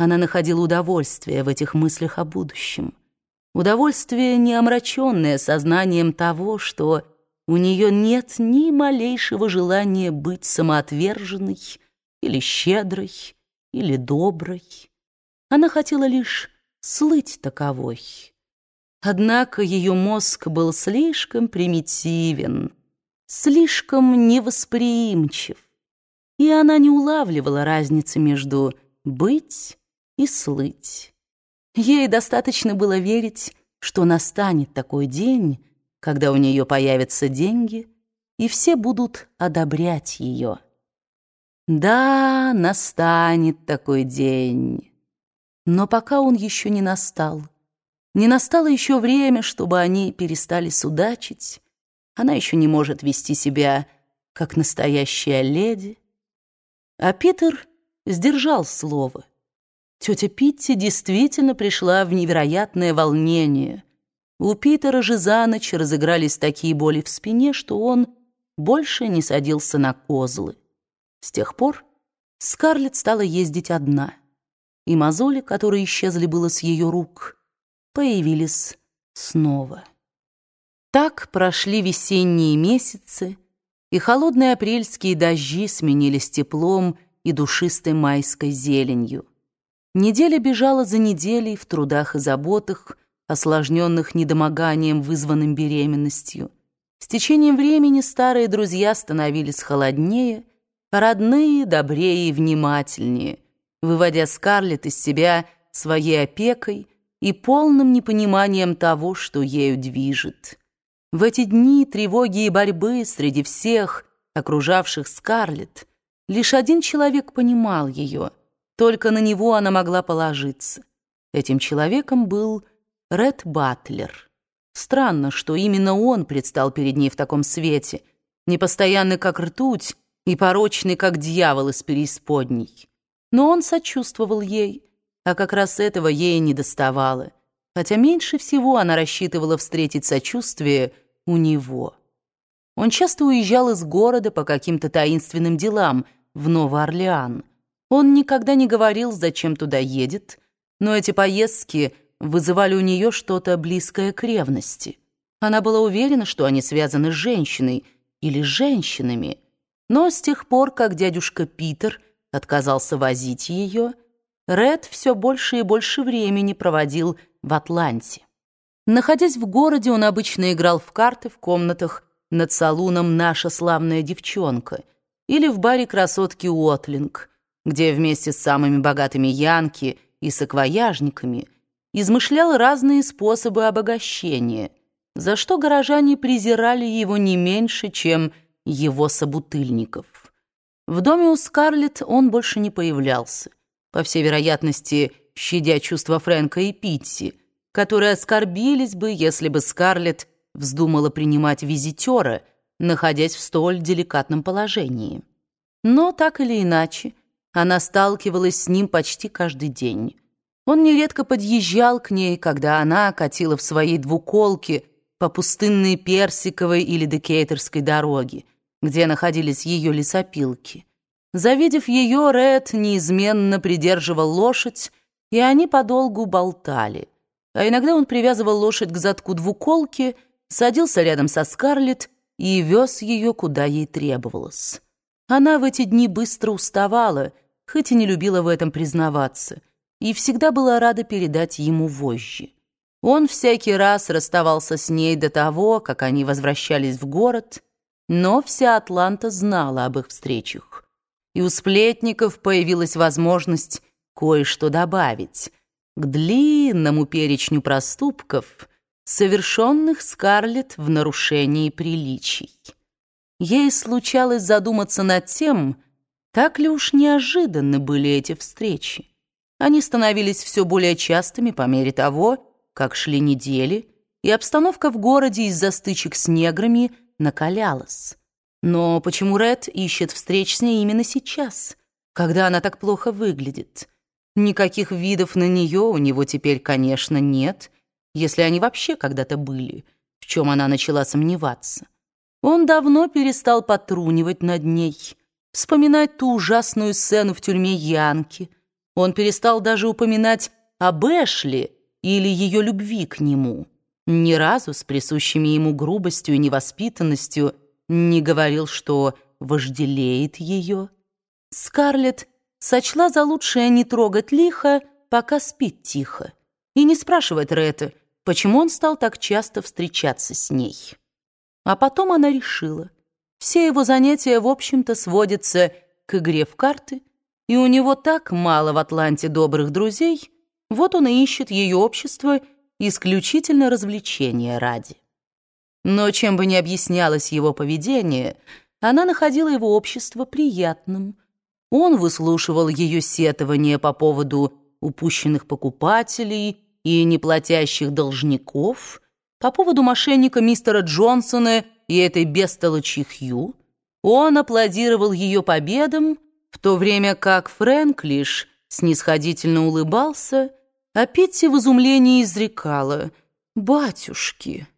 Она находила удовольствие в этих мыслях о будущем. Удовольствие, не омраченное сознанием того, что у нее нет ни малейшего желания быть самоотверженной или щедрой, или доброй. Она хотела лишь слыть таковой. Однако ее мозг был слишком примитивен, слишком невосприимчив, и она не улавливала разницы между «быть» и «слыть». Ей достаточно было верить, что настанет такой день, когда у нее появятся деньги, и все будут одобрять ее. Да, настанет такой день. Но пока он еще не настал, не настало еще время, чтобы они перестали судачить, она еще не может вести себя как настоящая леди. А Питер сдержал слово. Тетя Питти действительно пришла в невероятное волнение — у Питера же за ночь разыгрались такие боли в спине, что он больше не садился на козлы. С тех пор Скарлетт стала ездить одна, и мозоли, которые исчезли было с ее рук, появились снова. Так прошли весенние месяцы, и холодные апрельские дожди сменились теплом и душистой майской зеленью. Неделя бежала за неделей в трудах и заботах, осложненных недомоганием, вызванным беременностью. С течением времени старые друзья становились холоднее, родные добрее и внимательнее, выводя Скарлетт из себя своей опекой и полным непониманием того, что ею движет. В эти дни тревоги и борьбы среди всех, окружавших Скарлетт, лишь один человек понимал ее, только на него она могла положиться. Этим человеком был Ред Батлер. Странно, что именно он предстал перед ней в таком свете, непостоянный как ртуть и порочный как дьявол из преисподней. Но он сочувствовал ей, а как раз этого ей не доставало, хотя меньше всего она рассчитывала встретить сочувствие у него. Он часто уезжал из города по каким-то таинственным делам в Новый-Орлеан. Он никогда не говорил, зачем туда едет, но эти поездки — вызывали у нее что-то близкое к ревности. Она была уверена, что они связаны с женщиной или женщинами, но с тех пор, как дядюшка Питер отказался возить ее, Ред все больше и больше времени проводил в Атланте. Находясь в городе, он обычно играл в карты в комнатах над салуном «Наша славная девчонка» или в баре красотки Уотлинг, где вместе с самыми богатыми янки и саквояжниками – измышлял разные способы обогащения, за что горожане презирали его не меньше, чем его собутыльников. В доме у Скарлетт он больше не появлялся, по всей вероятности, щадя чувства Фрэнка и Питти, которые оскорбились бы, если бы Скарлетт вздумала принимать визитера, находясь в столь деликатном положении. Но так или иначе, она сталкивалась с ним почти каждый день. Он нередко подъезжал к ней, когда она катила в своей двуколке по пустынной Персиковой или Декейтерской дороге, где находились ее лесопилки. Завидев ее, Ред неизменно придерживал лошадь, и они подолгу болтали. А иногда он привязывал лошадь к задку двуколки, садился рядом со Скарлетт и вез ее, куда ей требовалось. Она в эти дни быстро уставала, хоть и не любила в этом признаваться — и всегда была рада передать ему вожжи. Он всякий раз расставался с ней до того, как они возвращались в город, но вся Атланта знала об их встречах. И у сплетников появилась возможность кое-что добавить к длинному перечню проступков, совершенных Скарлетт в нарушении приличий. Ей случалось задуматься над тем, так ли уж неожиданны были эти встречи. Они становились все более частыми по мере того, как шли недели, и обстановка в городе из-за стычек с неграми накалялась. Но почему Ред ищет встреч с ней именно сейчас, когда она так плохо выглядит? Никаких видов на нее у него теперь, конечно, нет, если они вообще когда-то были, в чем она начала сомневаться. Он давно перестал потрунивать над ней, вспоминать ту ужасную сцену в тюрьме Янки — Он перестал даже упоминать об Эшли или ее любви к нему. Ни разу с присущими ему грубостью и невоспитанностью не говорил, что вожделеет ее. Скарлетт сочла за лучшее не трогать лихо, пока спит тихо, и не спрашивать Ретта, почему он стал так часто встречаться с ней. А потом она решила, все его занятия, в общем-то, сводятся к игре в карты, и у него так мало в Атланте добрых друзей, вот он и ищет ее общество исключительно развлечения ради. Но чем бы ни объяснялось его поведение, она находила его общество приятным. Он выслушивал ее сетования по поводу упущенных покупателей и неплатящих должников, по поводу мошенника мистера Джонсона и этой бестолочи Хью. Он аплодировал ее победам, в то время как Фрэнк лишь снисходительно улыбался, а Питти в изумлении изрекала «Батюшки!»